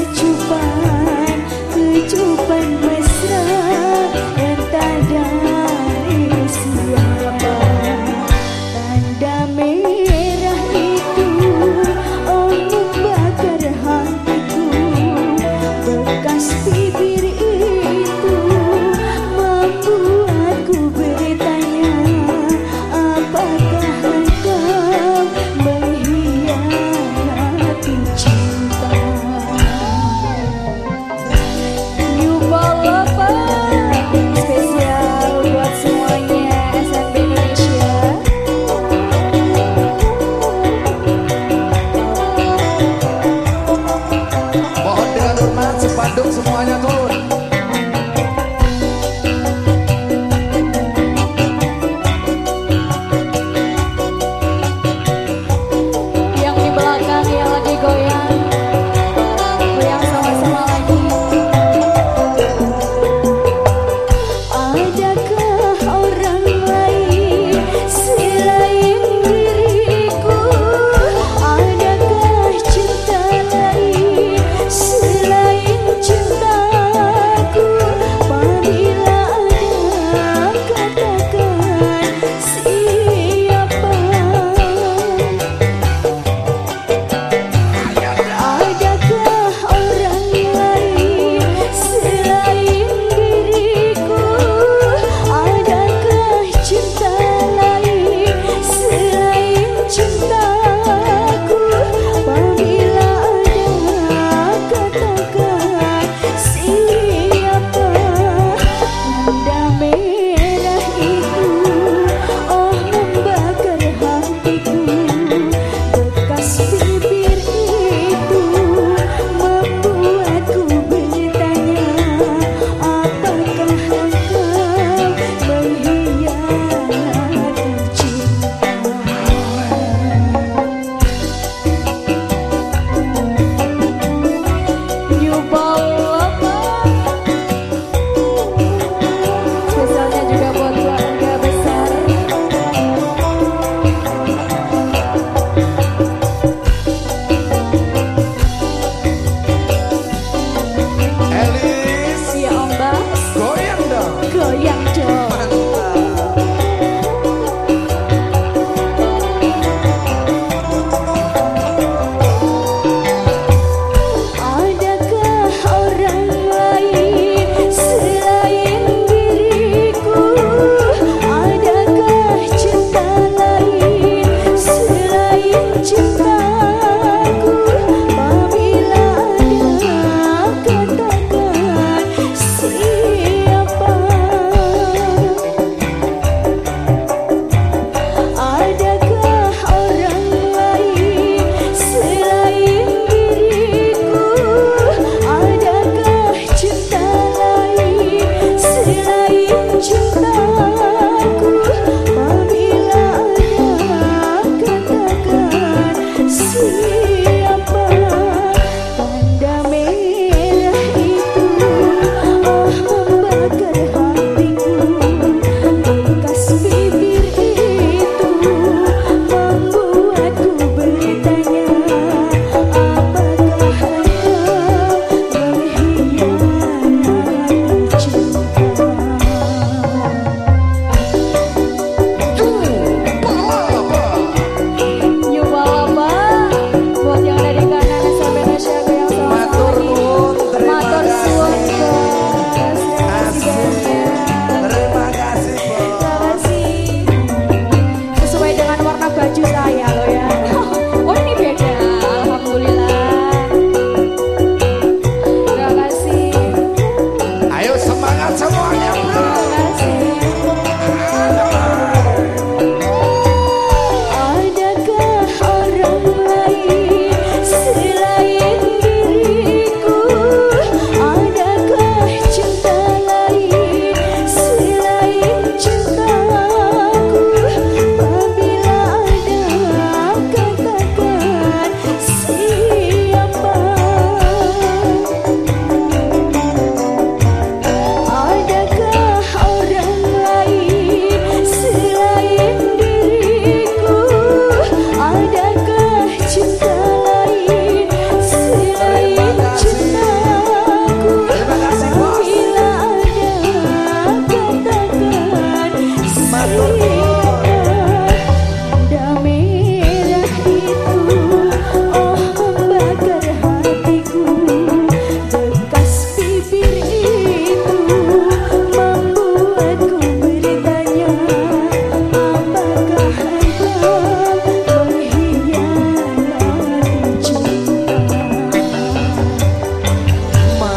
te vai. Bandung semuanya turun.